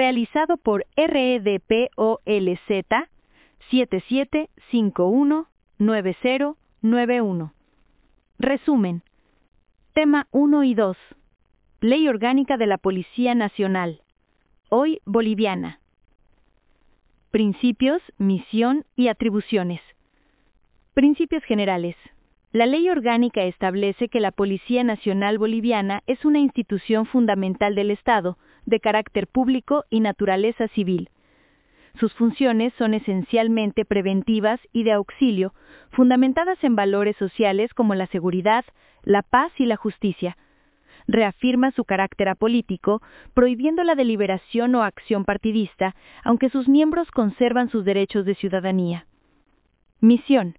realizado por REDPOLZ 77519091. Resumen. Tema 1 y 2. Ley Orgánica de la Policía Nacional. Hoy boliviana. Principios, misión y atribuciones. Principios generales. La ley orgánica establece que la Policía Nacional Boliviana es una institución fundamental del Estado, de carácter público y naturaleza civil. Sus funciones son esencialmente preventivas y de auxilio, fundamentadas en valores sociales como la seguridad, la paz y la justicia. Reafirma su carácter apolítico, prohibiendo la deliberación o acción partidista, aunque sus miembros conservan sus derechos de ciudadanía. Misión.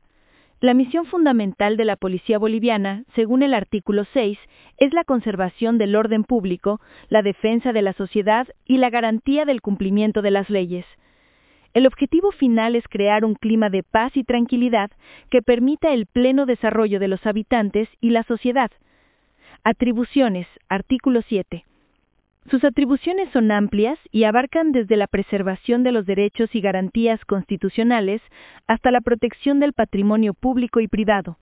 La misión fundamental de la Policía Boliviana, según el artículo 6, es la conservación del orden público, la defensa de la sociedad y la garantía del cumplimiento de las leyes. El objetivo final es crear un clima de paz y tranquilidad que permita el pleno desarrollo de los habitantes y la sociedad. Atribuciones, artículo 7. Sus atribuciones son amplias y abarcan desde la preservación de los derechos y garantías constitucionales hasta la protección del patrimonio público y privado.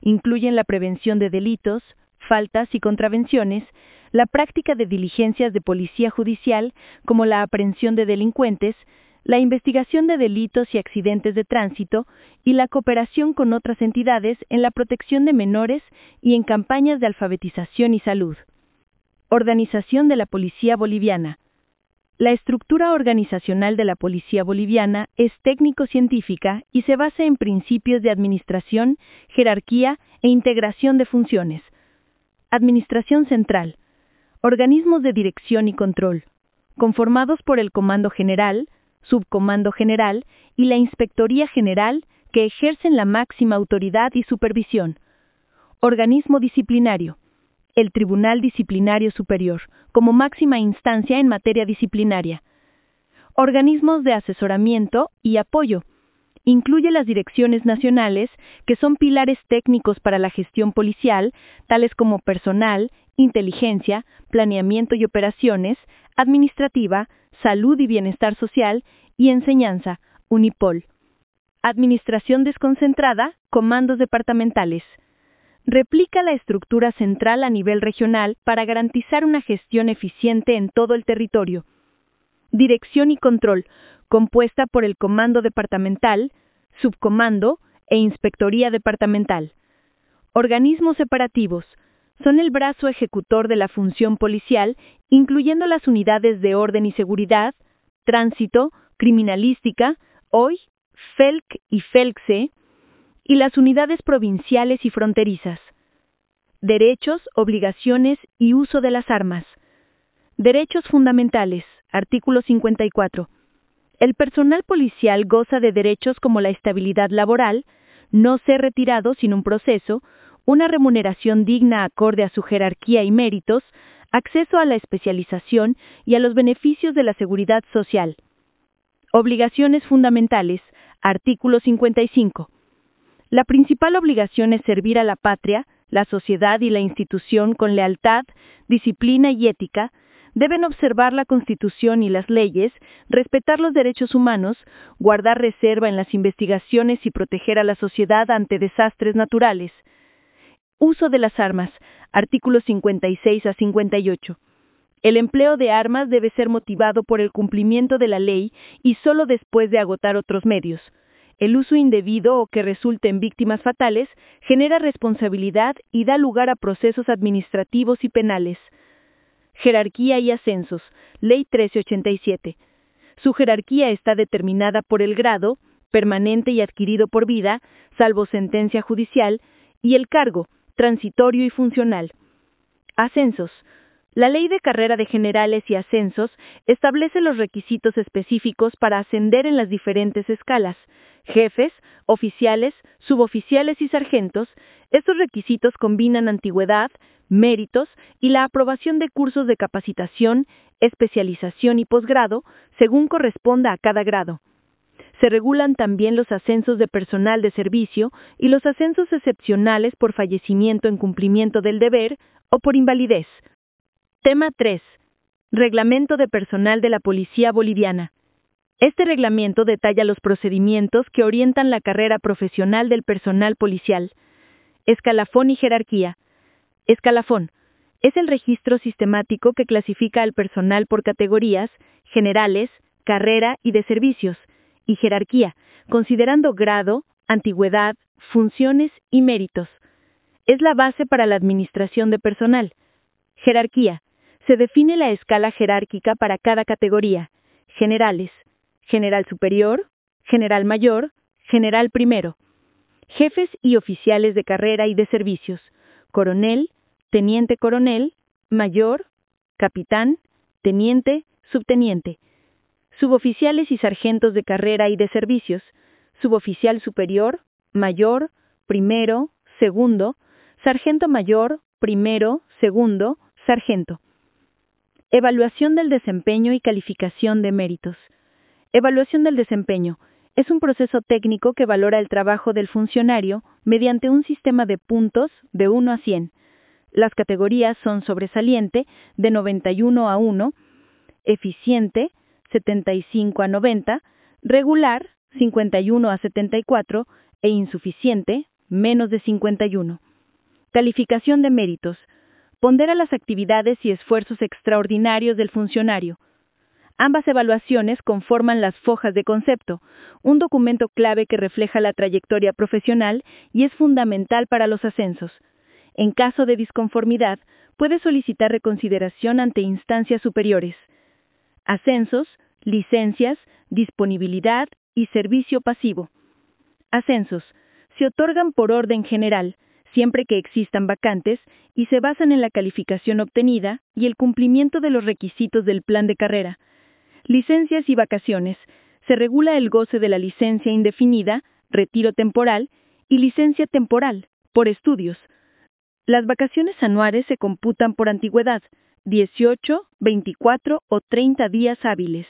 Incluyen la prevención de delitos, faltas y contravenciones, la práctica de diligencias de policía judicial, como la aprehensión de delincuentes, la investigación de delitos y accidentes de tránsito y la cooperación con otras entidades en la protección de menores y en campañas de alfabetización y salud. Organización de la Policía Boliviana. La estructura organizacional de la Policía Boliviana es técnico-científica y se basa en principios de administración, jerarquía e integración de funciones. Administración Central. Organismos de dirección y control, conformados por el Comando General, Subcomando General y la Inspectoría General que ejercen la máxima autoridad y supervisión. Organismo disciplinario el Tribunal Disciplinario Superior, como máxima instancia en materia disciplinaria. Organismos de asesoramiento y apoyo. Incluye las direcciones nacionales, que son pilares técnicos para la gestión policial, tales como personal, inteligencia, planeamiento y operaciones, administrativa, salud y bienestar social y enseñanza, UNIPOL. Administración desconcentrada, comandos departamentales replica la estructura central a nivel regional para garantizar una gestión eficiente en todo el territorio. Dirección y control, compuesta por el Comando Departamental, Subcomando e Inspectoría Departamental. Organismos separativos, son el brazo ejecutor de la función policial, incluyendo las unidades de orden y seguridad, tránsito, criminalística, hoy, FELC y FELCSE, y las unidades provinciales y fronterizas. Derechos, obligaciones y uso de las armas. Derechos fundamentales. Artículo 54. El personal policial goza de derechos como la estabilidad laboral, no ser retirado sin un proceso, una remuneración digna acorde a su jerarquía y méritos, acceso a la especialización y a los beneficios de la seguridad social. Obligaciones fundamentales. Artículo 55. La principal obligación es servir a la patria, la sociedad y la institución con lealtad, disciplina y ética, deben observar la Constitución y las leyes, respetar los derechos humanos, guardar reserva en las investigaciones y proteger a la sociedad ante desastres naturales. Uso de las armas. Artículos 56 a 58. El empleo de armas debe ser motivado por el cumplimiento de la ley y solo después de agotar otros medios. El uso indebido o que resulte en víctimas fatales genera responsabilidad y da lugar a procesos administrativos y penales. Jerarquía y ascensos. Ley 1387. Su jerarquía está determinada por el grado, permanente y adquirido por vida, salvo sentencia judicial, y el cargo, transitorio y funcional. Ascensos. La Ley de Carrera de Generales y Ascensos establece los requisitos específicos para ascender en las diferentes escalas, jefes, oficiales, suboficiales y sargentos, estos requisitos combinan antigüedad, méritos y la aprobación de cursos de capacitación, especialización y posgrado, según corresponda a cada grado. Se regulan también los ascensos de personal de servicio y los ascensos excepcionales por fallecimiento en cumplimiento del deber o por invalidez. Tema 3. Reglamento de Personal de la Policía Boliviana. Este reglamento detalla los procedimientos que orientan la carrera profesional del personal policial. Escalafón y jerarquía. Escalafón. Es el registro sistemático que clasifica al personal por categorías, generales, carrera y de servicios, y jerarquía, considerando grado, antigüedad, funciones y méritos. Es la base para la administración de personal. Jerarquía. Se define la escala jerárquica para cada categoría. Generales. General superior, general mayor, general primero. Jefes y oficiales de carrera y de servicios. Coronel, teniente coronel, mayor, capitán, teniente, subteniente. Suboficiales y sargentos de carrera y de servicios. Suboficial superior, mayor, primero, segundo, sargento mayor, primero, segundo, sargento. Evaluación del desempeño y calificación de méritos. Evaluación del desempeño. Es un proceso técnico que valora el trabajo del funcionario mediante un sistema de puntos de 1 a 100. Las categorías son sobresaliente, de 91 a 1, eficiente, 75 a 90, regular, 51 a 74, e insuficiente, menos de 51. Calificación de méritos. Pondera las actividades y esfuerzos extraordinarios del funcionario. Ambas evaluaciones conforman las fojas de concepto, un documento clave que refleja la trayectoria profesional y es fundamental para los ascensos. En caso de disconformidad, puede solicitar reconsideración ante instancias superiores. Ascensos, licencias, disponibilidad y servicio pasivo. Ascensos. Se otorgan por orden general, siempre que existan vacantes, y se basan en la calificación obtenida y el cumplimiento de los requisitos del plan de carrera. Licencias y vacaciones. Se regula el goce de la licencia indefinida, retiro temporal y licencia temporal, por estudios. Las vacaciones anuales se computan por antigüedad, 18, 24 o 30 días hábiles.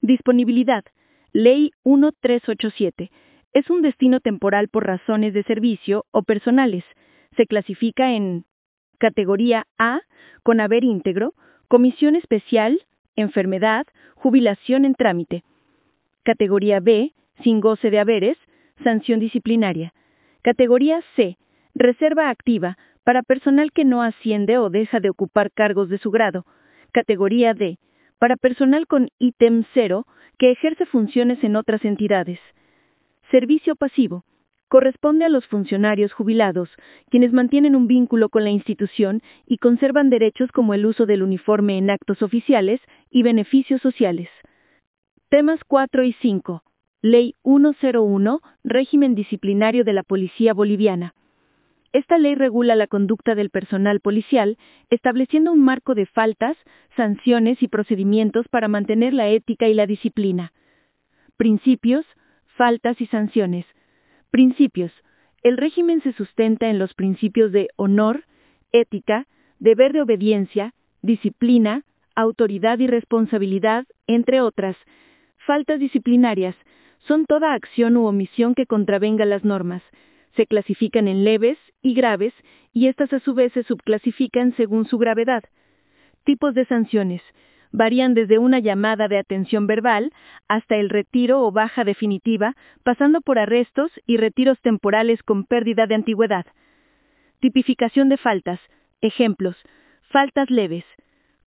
Disponibilidad. Ley 1387 es un destino temporal por razones de servicio o personales. Se clasifica en categoría A, con haber íntegro, comisión especial, enfermedad, jubilación en trámite. Categoría B, sin goce de haberes, sanción disciplinaria. Categoría C, reserva activa, para personal que no asciende o deja de ocupar cargos de su grado. Categoría D, para personal con ítem cero que ejerce funciones en otras entidades. Servicio pasivo. Corresponde a los funcionarios jubilados, quienes mantienen un vínculo con la institución y conservan derechos como el uso del uniforme en actos oficiales y beneficios sociales. Temas 4 y 5. Ley 101, régimen disciplinario de la Policía Boliviana. Esta ley regula la conducta del personal policial, estableciendo un marco de faltas, sanciones y procedimientos para mantener la ética y la disciplina. Principios, faltas y sanciones. Principios. El régimen se sustenta en los principios de honor, ética, deber de obediencia, disciplina, autoridad y responsabilidad, entre otras. Faltas disciplinarias son toda acción u omisión que contravenga las normas. Se clasifican en leves y graves, y estas a su vez se subclasifican según su gravedad. Tipos de sanciones varían desde una llamada de atención verbal hasta el retiro o baja definitiva, pasando por arrestos y retiros temporales con pérdida de antigüedad. Tipificación de faltas. Ejemplos. Faltas leves.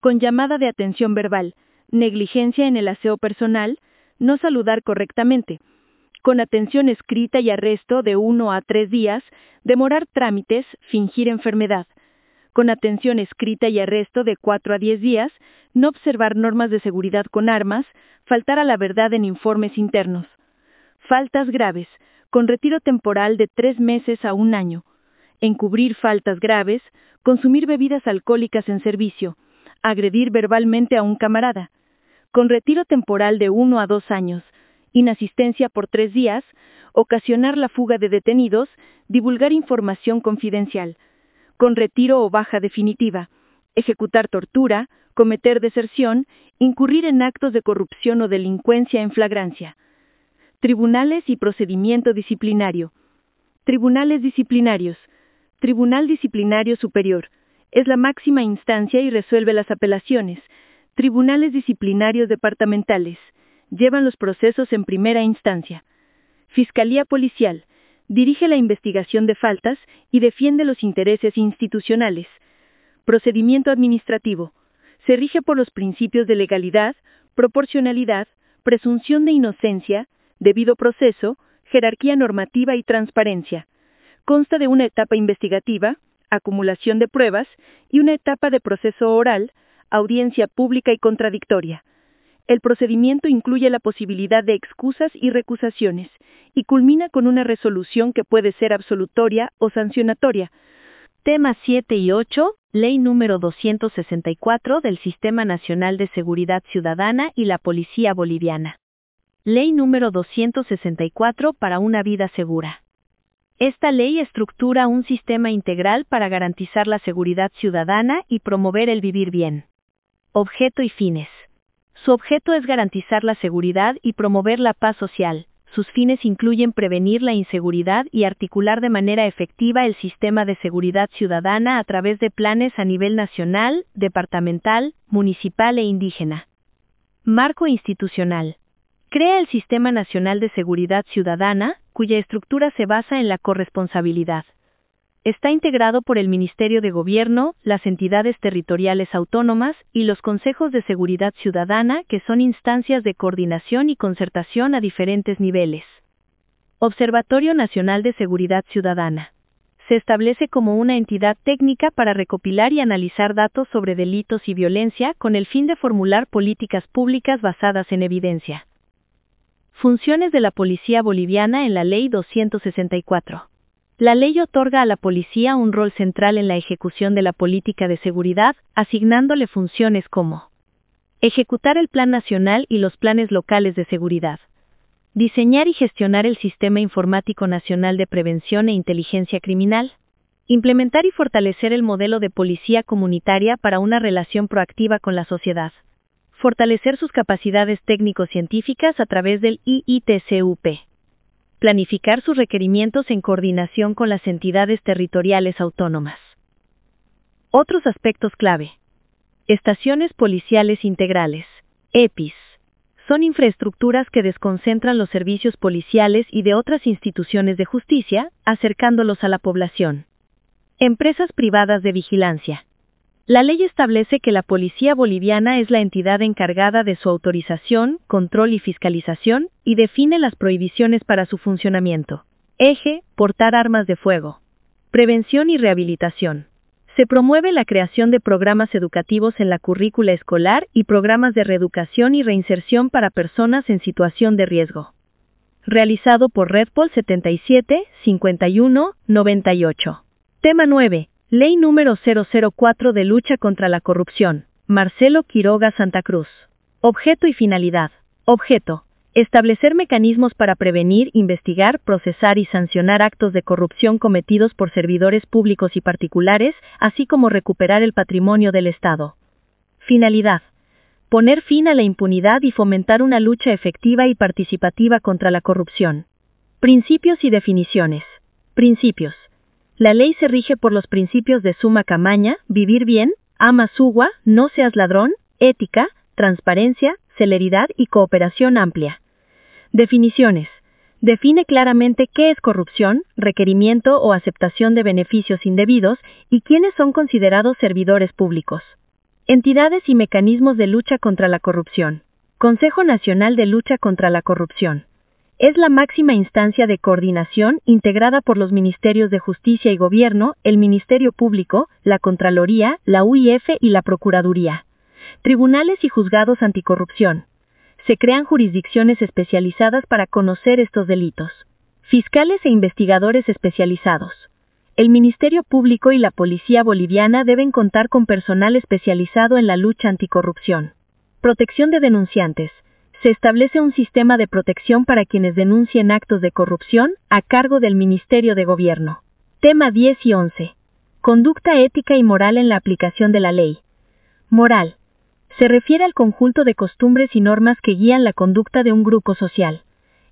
Con llamada de atención verbal. Negligencia en el aseo personal. No saludar correctamente. Con atención escrita y arresto de uno a tres días. Demorar trámites. Fingir enfermedad con atención escrita y arresto de 4 a 10 días, no observar normas de seguridad con armas, faltar a la verdad en informes internos. Faltas graves, con retiro temporal de tres meses a un año. Encubrir faltas graves, consumir bebidas alcohólicas en servicio, agredir verbalmente a un camarada. Con retiro temporal de uno a dos años, inasistencia por tres días, ocasionar la fuga de detenidos, divulgar información confidencial con retiro o baja definitiva, ejecutar tortura, cometer deserción, incurrir en actos de corrupción o delincuencia en flagrancia. Tribunales y procedimiento disciplinario. Tribunales disciplinarios. Tribunal Disciplinario Superior. Es la máxima instancia y resuelve las apelaciones. Tribunales disciplinarios departamentales llevan los procesos en primera instancia. Fiscalía Policial dirige la investigación de faltas y defiende los intereses institucionales. Procedimiento administrativo se rige por los principios de legalidad, proporcionalidad, presunción de inocencia, debido proceso, jerarquía normativa y transparencia. Consta de una etapa investigativa, acumulación de pruebas, y una etapa de proceso oral, audiencia pública y contradictoria. El procedimiento incluye la posibilidad de excusas y recusaciones, y culmina con una resolución que puede ser absolutoria o sancionatoria. Temas 7 y 8, Ley número 264 del Sistema Nacional de Seguridad Ciudadana y la Policía Boliviana. Ley número 264 para una vida segura. Esta ley estructura un sistema integral para garantizar la seguridad ciudadana y promover el vivir bien. Objeto y fines. Su objeto es garantizar la seguridad y promover la paz social. Sus fines incluyen prevenir la inseguridad y articular de manera efectiva el sistema de seguridad ciudadana a través de planes a nivel nacional, departamental, municipal e indígena. Marco institucional. Crea el Sistema Nacional de Seguridad Ciudadana, cuya estructura se basa en la corresponsabilidad. Está integrado por el Ministerio de Gobierno, las entidades territoriales autónomas y los consejos de seguridad ciudadana, que son instancias de coordinación y concertación a diferentes niveles. Observatorio Nacional de Seguridad Ciudadana. Se establece como una entidad técnica para recopilar y analizar datos sobre delitos y violencia con el fin de formular políticas públicas basadas en evidencia. Funciones de la Policía Boliviana en la Ley 264. La ley otorga a la policía un rol central en la ejecución de la política de seguridad, asignándole funciones como ejecutar el Plan Nacional y los planes locales de seguridad, diseñar y gestionar el Sistema Informático Nacional de Prevención e Inteligencia Criminal, implementar y fortalecer el modelo de policía comunitaria para una relación proactiva con la sociedad, fortalecer sus capacidades técnico-científicas a través del IITCUP planificar sus requerimientos en coordinación con las entidades territoriales autónomas. Otros aspectos clave. Estaciones policiales integrales, EPIs. Son infraestructuras que desconcentran los servicios policiales y de otras instituciones de justicia, acercándolos a la población. Empresas privadas de vigilancia. La ley establece que la Policía Boliviana es la entidad encargada de su autorización, control y fiscalización, y define las prohibiciones para su funcionamiento. Eje, portar armas de fuego. Prevención y rehabilitación. Se promueve la creación de programas educativos en la currícula escolar y programas de reeducación y reinserción para personas en situación de riesgo. Realizado por Redpol 77 51 98. Tema 9. Ley número 004 de lucha contra la corrupción. Marcelo Quiroga Santa Cruz. Objeto y finalidad. Objeto. Establecer mecanismos para prevenir, investigar, procesar y sancionar actos de corrupción cometidos por servidores públicos y particulares, así como recuperar el patrimonio del Estado. Finalidad. Poner fin a la impunidad y fomentar una lucha efectiva y participativa contra la corrupción. Principios y definiciones. Principios. La ley se rige por los principios de suma camaña, vivir bien, ama sugua, no seas ladrón, ética, transparencia, celeridad y cooperación amplia. Definiciones. Define claramente qué es corrupción, requerimiento o aceptación de beneficios indebidos y quiénes son considerados servidores públicos. Entidades y mecanismos de lucha contra la corrupción. Consejo Nacional de Lucha contra la Corrupción es la máxima instancia de coordinación integrada por los Ministerios de Justicia y Gobierno, el Ministerio Público, la Contraloría, la UIF y la Procuraduría. Tribunales y juzgados anticorrupción. Se crean jurisdicciones especializadas para conocer estos delitos. Fiscales e investigadores especializados. El Ministerio Público y la Policía Boliviana deben contar con personal especializado en la lucha anticorrupción. Protección de denunciantes se establece un sistema de protección para quienes denuncien actos de corrupción a cargo del Ministerio de Gobierno. Tema 10 y 11. Conducta ética y moral en la aplicación de la ley. Moral. Se refiere al conjunto de costumbres y normas que guían la conducta de un grupo social.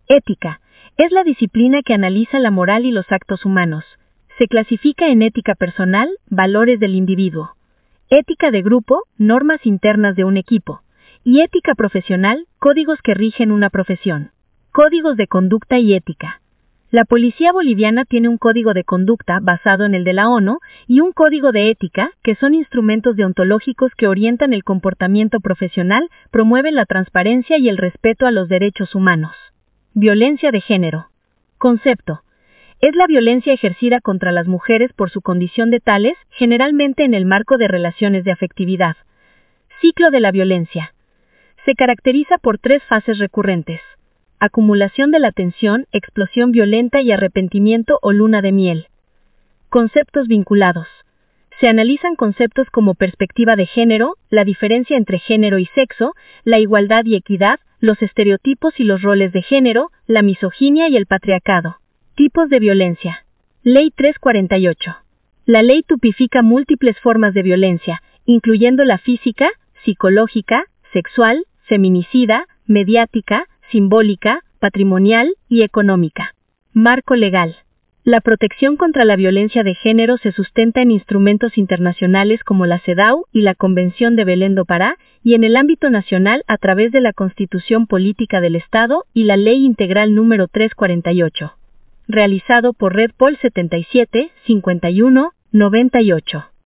Ética. Es la disciplina que analiza la moral y los actos humanos. Se clasifica en ética personal, valores del individuo. ética de grupo, normas internas de un equipo, y ética profesional, códigos que rigen una profesión. Códigos de conducta y ética. La policía boliviana tiene un código de conducta basado en el de la ONU y un código de ética, que son instrumentos deontológicos que orientan el comportamiento profesional, promueven la transparencia y el respeto a los derechos humanos. Violencia de género. Concepto. Es la violencia ejercida contra las mujeres por su condición de tales, generalmente en el marco de relaciones de afectividad. Ciclo de la violencia. Se caracteriza por tres fases recurrentes acumulación de la tensión, explosión violenta y arrepentimiento o luna de miel. Conceptos vinculados. Se analizan conceptos como perspectiva de género, la diferencia entre género y sexo, la igualdad y equidad, los estereotipos y los roles de género, la misoginia y el patriarcado. Tipos de violencia. Ley 348. La ley tipifica múltiples formas de violencia, incluyendo la física, psicológica, sexual, feminicida, mediática, simbólica, patrimonial y económica. Marco legal. La protección contra la violencia de género se sustenta en instrumentos internacionales como la CEDAW y la Convención de Belén do Pará, y en el ámbito nacional a través de la Constitución Política del Estado y la Ley Integral número 348. Realizado por Red Pol 77 51 98.